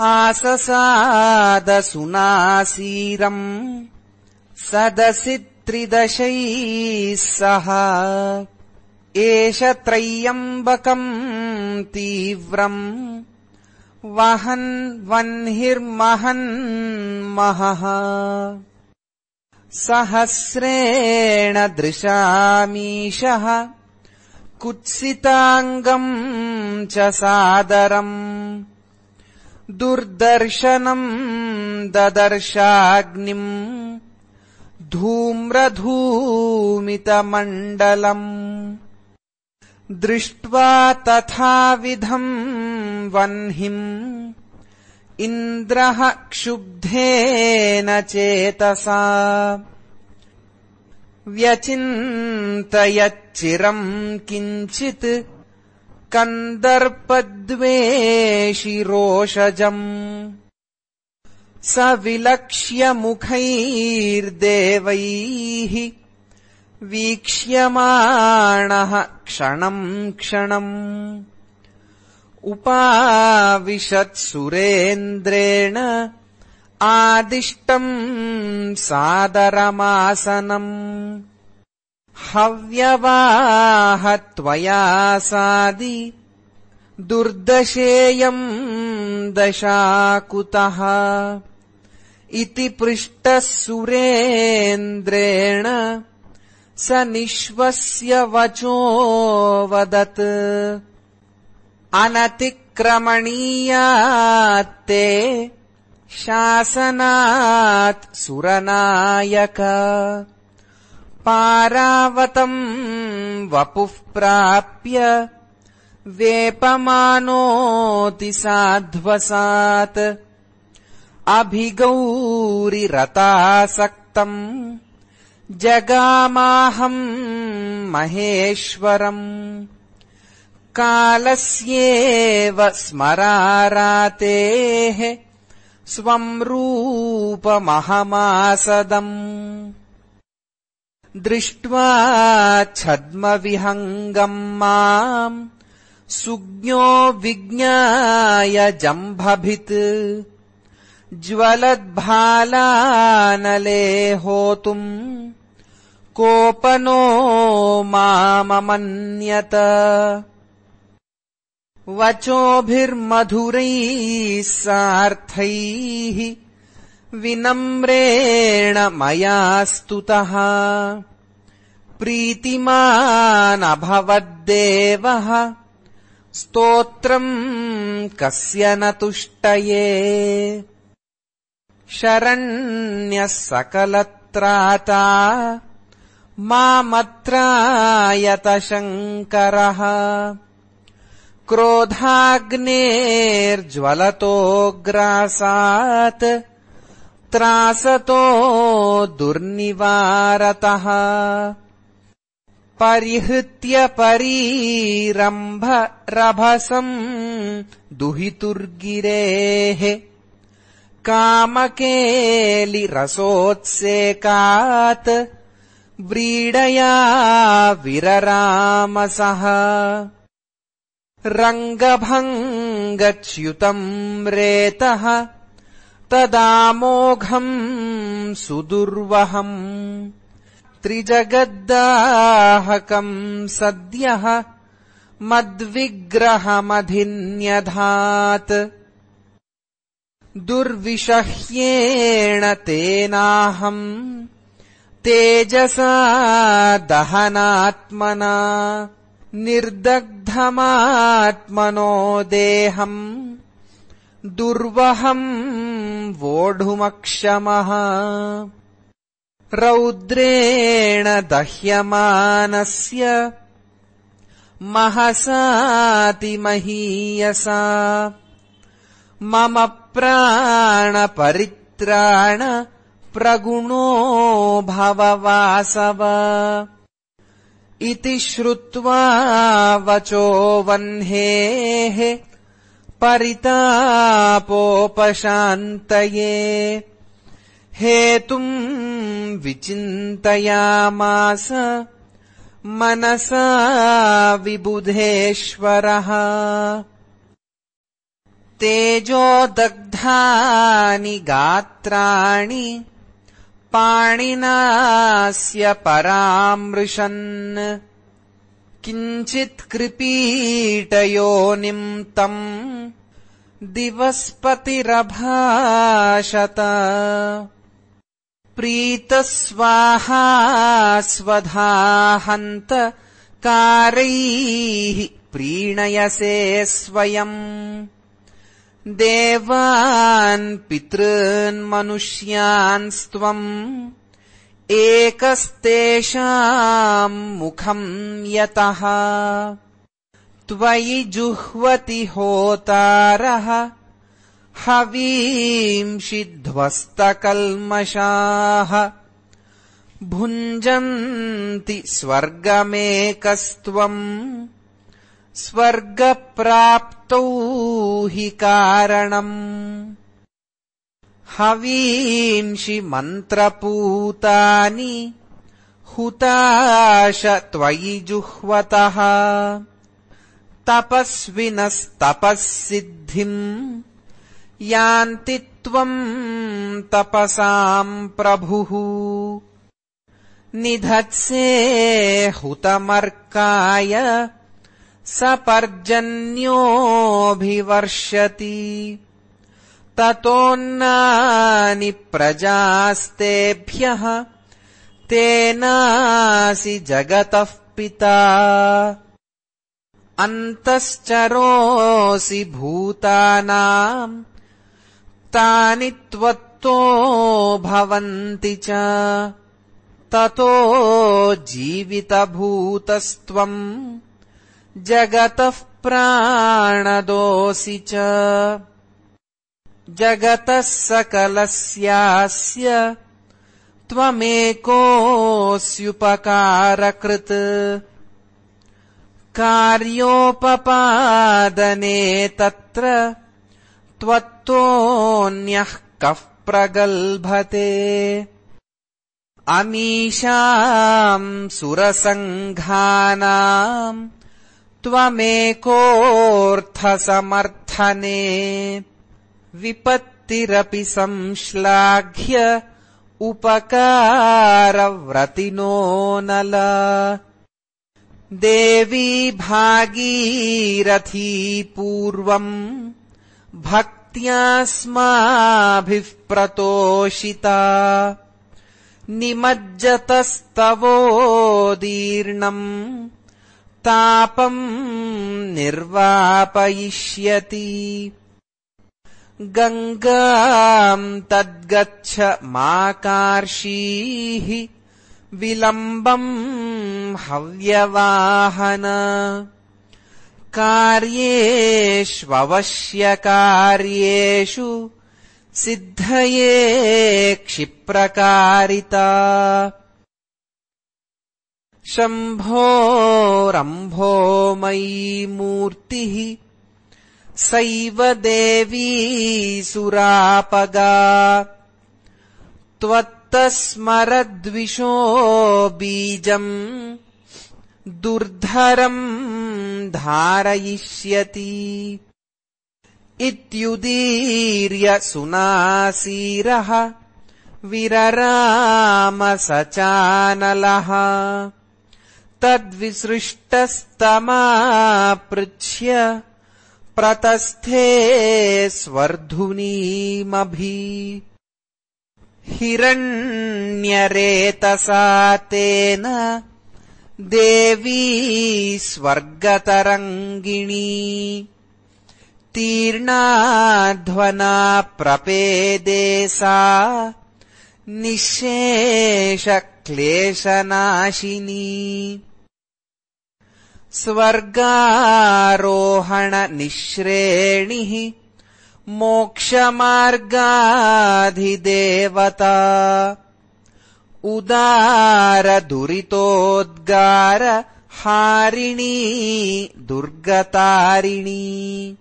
आससादसुनासीरम् सदसि त्रिदशैः सह। एष त्रय्यम्बकम् तीव्रम्। वहन् वह्निर्महन् महः सहस्रेण दृशामीशः। कुत्सिताङ्गम् च सादरम् दुर्दर्शनम् ददर्शाग्निम् धूम्रधूमितमण्डलम् दृष्ट्वा तथाविधम् वह्निम् इन्द्रः क्षुब्धेन चेतसा व्यचिन्तयच्चिरम् किञ्चित् कन्दर्पद्वेषिरोषजम् स विलक्ष्यमुखैर्देवैः वीक्ष्यमाणः क्षणम् क्षणम् उपाविशत्सुरेन्द्रेण आदिष्टम् सादरमासनम् हव्यवाह त्वया सादि दुर्दशेयम् दशाकुतः। इति पृष्टः सुरेन्द्रेण स निःश्वस्य वचोऽवदत् अनतिक्रमणीयात्ते शासनात् सुरनायक पारावतम् वपुः प्राप्य वेपमानोति साध्वसात्। अभिगौरिरतासक्तम् जगामाहम् महेश्वरम्। कालस्येव स्मरारातेः स्वम् रूपमहमासदम् दृष्ट्वा छद्मविहङ्गम् माम् सुज्ञो विज्ञाय जम्भभित् ज्वलद्भालानले होतुम् कोपनो माममन्यत। वचोभिर्मधुरैः सार्थैः विनम्रेण मया स्तुतः प्रीतिमानभवद्देवः। स्तोत्रम् कस्य न तुष्टये। शरण्यः सकलत्राता मामत्रायतशङ्करः। क्रोधाग्नेर्ज्वलतोऽग्रासात् त्रासतो दुर्निवारतः। परिहृत्य परीरम्भ रभसम् दुहितुर्गिरेः। कामकेलिरसोत्सेकात् व्रीडया विररामसः। रङ्गभङ्गच्युतम् रेतः तदामोघम् सुदुर्वहम् त्रिजगद्दाहकम् सद्यः मद्विग्रहमधिन्यधात्। दुर्विषह्येण तेनाहम् तेजसा दहनात्मना निर्दग्धमात्मनो देहम् दुर्वहम् वोढुमक्षमः। रौद्रेण दह्यमानस्य महसातिमहीयसा। मम प्राणपरित्राण प्रगुणो भववासव। इति श्रुत्वा वचो वह्नेः परितापोपशान्तये हेतुम् विचिन्तयामास मनसा विबुधेश्वरः। तेजोदग्धानि गात्राणि पाणिनास्य परामृशन् किञ्चित्कृपीटयोनिम् तम् दिवस्पतिरभाषत। प्रीतस्वाहा स्वधाहन्त कारैः प्रीणयसे स्वयम् देवान् पितॄन्मनुष्यान्स्त्वम् एकस्तेषाम् मुखम् यतः। त्वयि जुह्वति होतारः। हवींषिध्वस्तकल्मषाः भुञ्जन्ति स्वर्गमेकस्त्वम्। स्वर्गप्राप्तौ हि कारणम् हवींषि मन्त्रपूतानि हुताश त्वयि जुह्वतः। तपस्विनस्तपः सिद्धिम् यान्ति त्वम् तपसाम् प्रभुः। निधत्से हुतमर्काय स ततोन्नानि प्रजास्तेभ्यः तेनासि जगतः पिता। अन्तश्चरोऽसि भूतानाम् तानि त्वत्तो भवन्ति च। ततो जीवितभूतस्त्वम् जगतः प्राणदोऽसि च जगतः सकलस्यास्य त्वमेकोऽस्युपकारकृत्। कार्योपपादने तत्र त्वत्तोऽन्यः कः प्रगल्भते। अमीशाम् सुरसङ्घानाम् त्वमेकोऽर्थसमर्थने विपत्तिरपि संश्लाघ्य उपकारव्रतिनो नल। देवी भागीरथी पूर्वम् भक्त्यास्माभिः प्रतोषिता। निमज्जतस्तवोदीर्णम् तापम् निर्वापयिष्यति गङ्गाम् तद्गच्छ माकार्षीः विलम्बम् हव्यवाहन। कार्येष्वश्यकार्येषु सिद्धये क्षिप्रकारिता। शम्भोरम्भोमयी मूर्तिः सैव देवी सुरापगा। त्वत्तस्मरद्विषो बीजम् दुर्धरम् धारयिष्यति। इत्युदीर्य सुनासीरः विररामसचानलः। तद्विसृष्टस्तमापृच्छ्य प्रतस्थे स्वर्धुनीमभि। हिरण्यरेतसा तेन देवी स्वर्गतरङ्गिणी। तीर्णाध्वना प्रपेदे सा निःशेषक्लेशनाशिनी स्वर्गारोहणनिःश्रेणिः मोक्षमार्गाधिदेवता। उदारदुरितोद्गार हारिणी दुर्गतारिणी।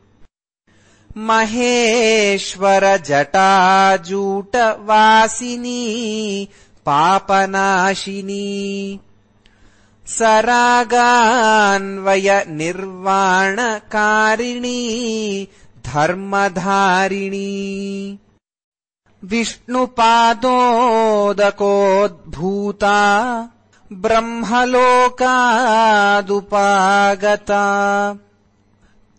महेश्वरजटाजूटवासिनी पापनाशिनी सरागान्वयनिर्वाणकारिणी धर्मधारिणी। विष्णुपादोदकोद्भूता ब्रह्मलोकादुपागता।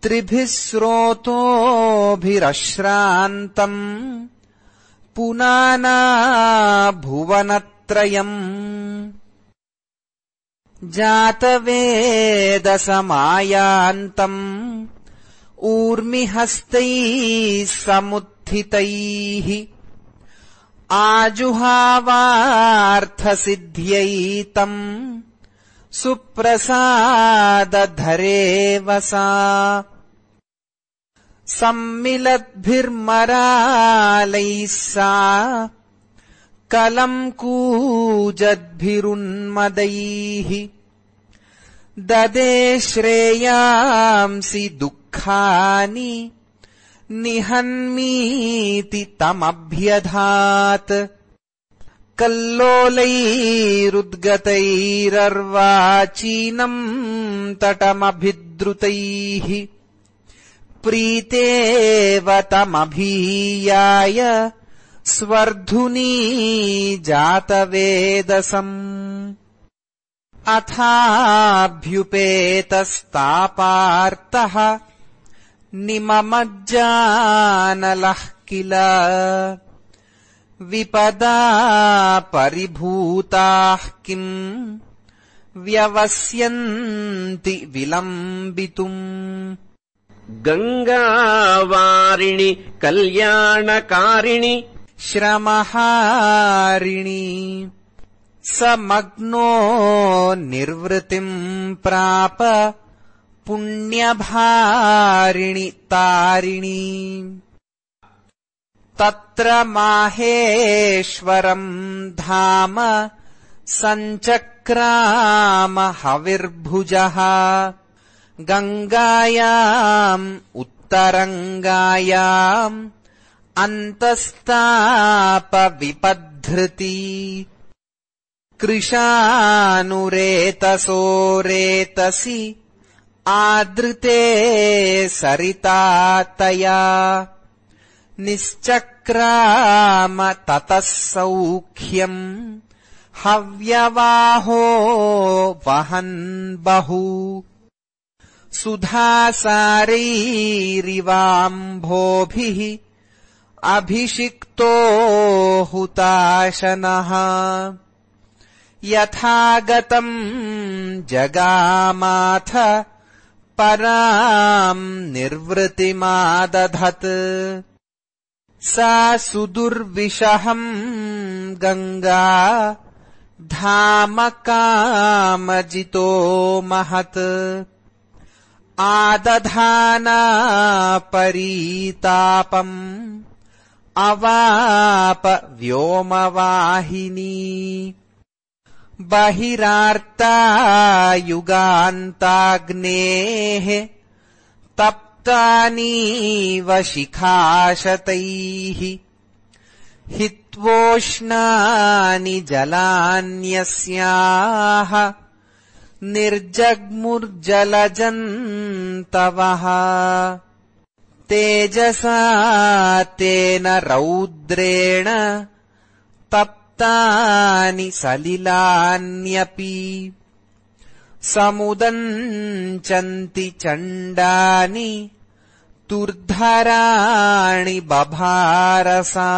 त्रिभिः स्रोतोभिरश्रान्तम् पुनाना भुवनत्रयम् जातवेदसमायान्तम् ऊर्मिहस्तैः समुत्थितैः आजुहावार्थसिद्ध्यैतम् सुप्रसादधरेव सा। सम्मिलद्भिर्मरालैः सा। कलम् कूजद्भिरुन्मदैः ददे श्रेयांसि दुःखानि निहन्मीति तमभ्यधात्। कल्लोलैरुद्गतैरर्वाचीनम् तटमभिद्रुतैः प्रीतेव तमभीयाय स्वर्धुनी जातवेदसम् अथाभ्युपेतस्तापार्तः निममज्जानलः किल? विपदा परिभूताः किम्? व्यवस्यन्ति विलम्बितुम्। गङ्गावारिणि कल्याणकारिणि। श्रमहारिणी समग्नो निर्वृतिम् प्राप पुण्यभारिणि तारिणी। तत्र माहेश्वरम् धाम सञ्चक्राम हविर्भुजः। गङ्गायाम् उत्तरङ्गायाम् अन्तस्तापविपद्धृती कृशानुरेतसोरेतसि आदृते सरितातया। निश्चक्राम ततः सौख्यम् हव्यवाहो वहन् बहु। सुधासारैरिवाम्भोभिः अभिषिक्तो हुताशनः यथागतम् जगामाथ पराम् निर्वृतिमादधत्। सा सुदुर्विषहम् गङ्गा धामकामजितो महत्। आदधाना परीतापम् अवाप व्योमवाहिनी बहिरार्ता युगान्ताग्नेः तप्तानीव शिखाशतैः हित्वोष्णानि जलान्यस्याः निर्जग्मुर्जलजन्तवः। तेजसा तेन रौद्रेण तप्तानि सलिलान्यपि समुदञ्चन्ति चण्डानि तुर्धराणि बभारसा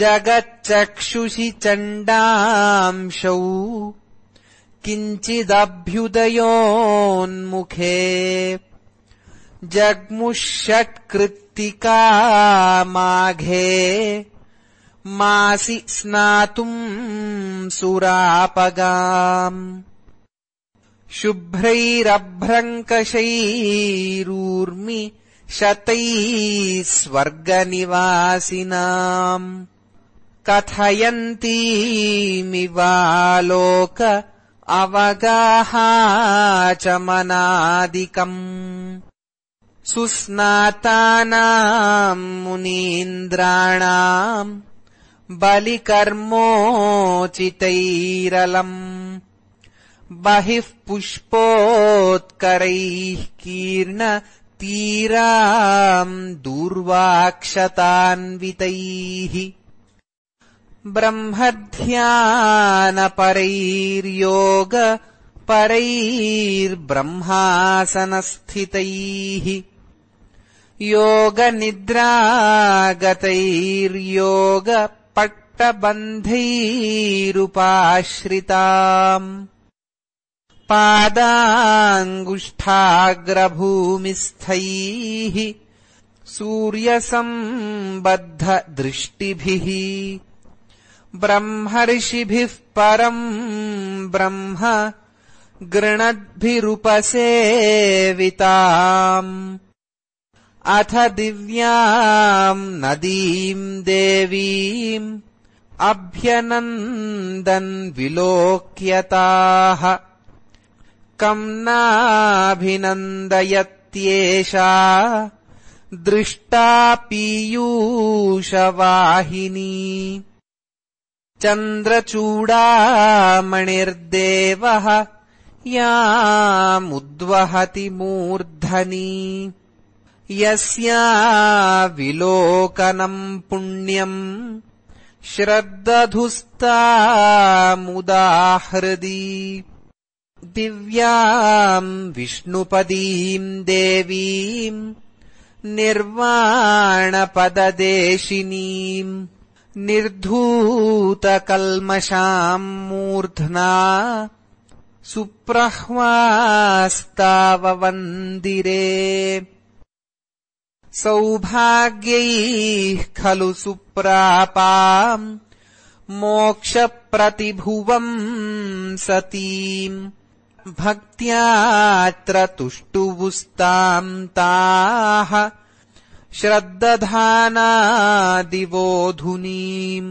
जगच्चक्षुषि चण्डांशौ किञ्चिदभ्युदयोन्मुखे जग्मुषट्कृत्तिका माघे मासि स्नातुम् सुरापगाम्। शुभ्रैरभ्रङ्कशैरूर्मि शतैः स्वर्गनिवासिनाम् कथयन्तीमिवालोक अवगाहाचमनादिकम् सुस्नातानाम् मुनीन्द्राणाम् बलिकर्मोचितैरलम् बहिः पुष्पोत्करैः कीर्ण तीराम् दूर्वाक्षतान्वितैः ब्रह्मध्यानपरैर्योग परैर्ब्रह्मासनस्थितैः योगनिद्रागतैर्योगपट्टबन्धैरुपाश्रिताम् पादाङ्गुष्ठाग्रभूमिस्थैः सूर्यसम्बद्धदृष्टिभिः ब्रह्मर्षिभिः परम् ब्रह्म गृणद्भिरुपसेविताम् अथ दिव्याम् नदीम् देवीम् अभ्यनन्दन् विलोक्यताः। कम् नाभिनन्दयत्येषा दृष्टा पीयूषवाहिनी चन्द्रचूडामणिर्देवः यामुद्वहति मूर्धनि। यस्या विलोकनम् पुण्यम् श्रद्दधुस्तामुदाहृदि दिव्याम् विष्णुपदीम् देवीम् निर्वाणपददेशिनीम् निर्धूतकल्मषाम् मूर्ध्ना सुप्रह्वास्ताववन्दिरे सौभाग्यैः खलु सुप्रापाम् मोक्षप्रतिभुवम् सतीम् भक्त्यात्र तुष्टुवुस्ताम् ताः श्रद्दधानादिवोधुनीम्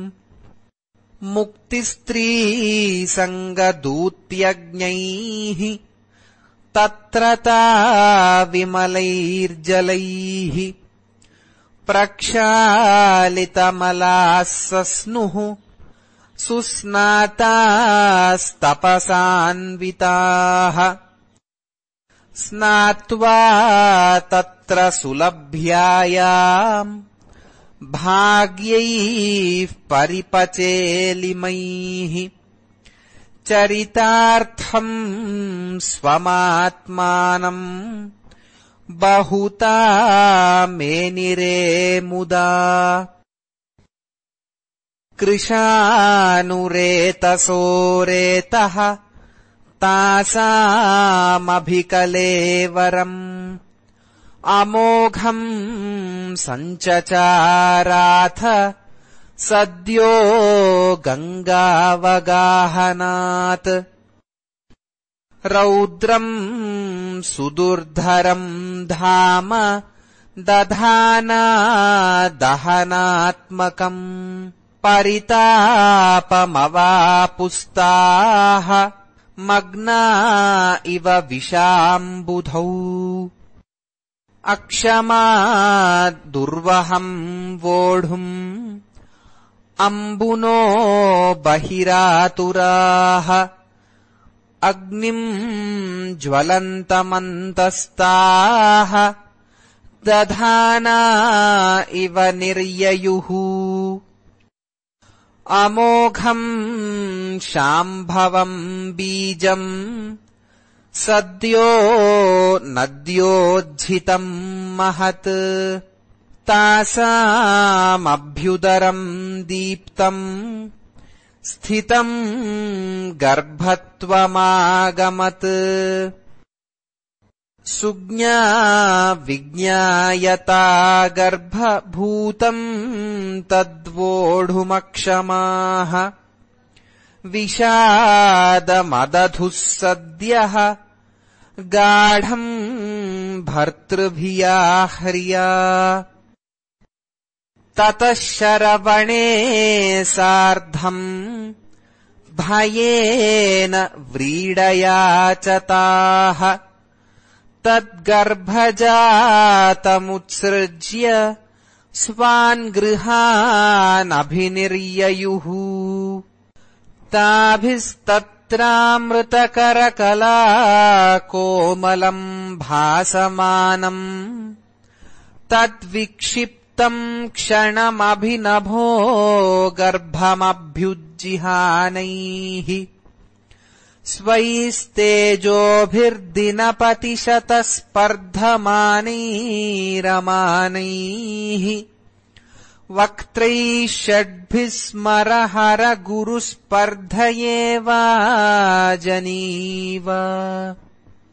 मुक्तिस्त्रीसङ्गदूत्यज्ञैः तत्र विमलैर्जलैः प्रक्षालितमलाः सस्नुः सुस्नातास्तपसान्विताः। स्नात्वा तत्र सुलभ्यायाम् भाग्यैः परिपचेलिमैः चरितार्थम् स्वमात्मानम् बहुता मेनिरे मुदा। कृशानुरेतसोरेतः तासामभिकलेवरम् अमोघम् सञ्चचाराथ सद्यो गङ्गावगाहनात्। रौद्रम् सुदुर्धरम् धाम दधाना दहनात्मकम् परितापमवापुस्ताः मग्ना इव विशाम्बुधौ अक्षमा दुर्वहम् वोढुम् अम्बुनो बहिरातुराः। अग्निम् ज्वलन्तमन्तस्ताः। दधाना इव निर्ययुः। अमोघम् शाम्भवम् बीजम् सद्यो नद्योज्झितम् महत् तासामभ्युदरम् दीप्तम् स्थितम् गर्भत्वमागमत्। सुज्ञा विज्ञायता गर्भभूतम् तद्वोढुमक्षमाः। विषादमदधुः सद्यः गाढम् भर्तृभिया ह्रिया ततः शरवणे सार्धम् भयेन व्रीडया च ताः तद्गर्भजातमुत्सृज्य स्वान् गृहानभिनिर्ययुः ताभिस्तत्र वक्त्रामृतकरकला कोमलम् भासमानम् तद्विक्षिप्तम् क्षणमभिनभो गर्भमभ्युज्जिहानैः। स्वैस्तेजोभिर्दिनपतिशतस्पर्धमानैरमानैः। वक्त्रैः षड्भिः स्मरहर गुरुस्पर्धयेवा जनीव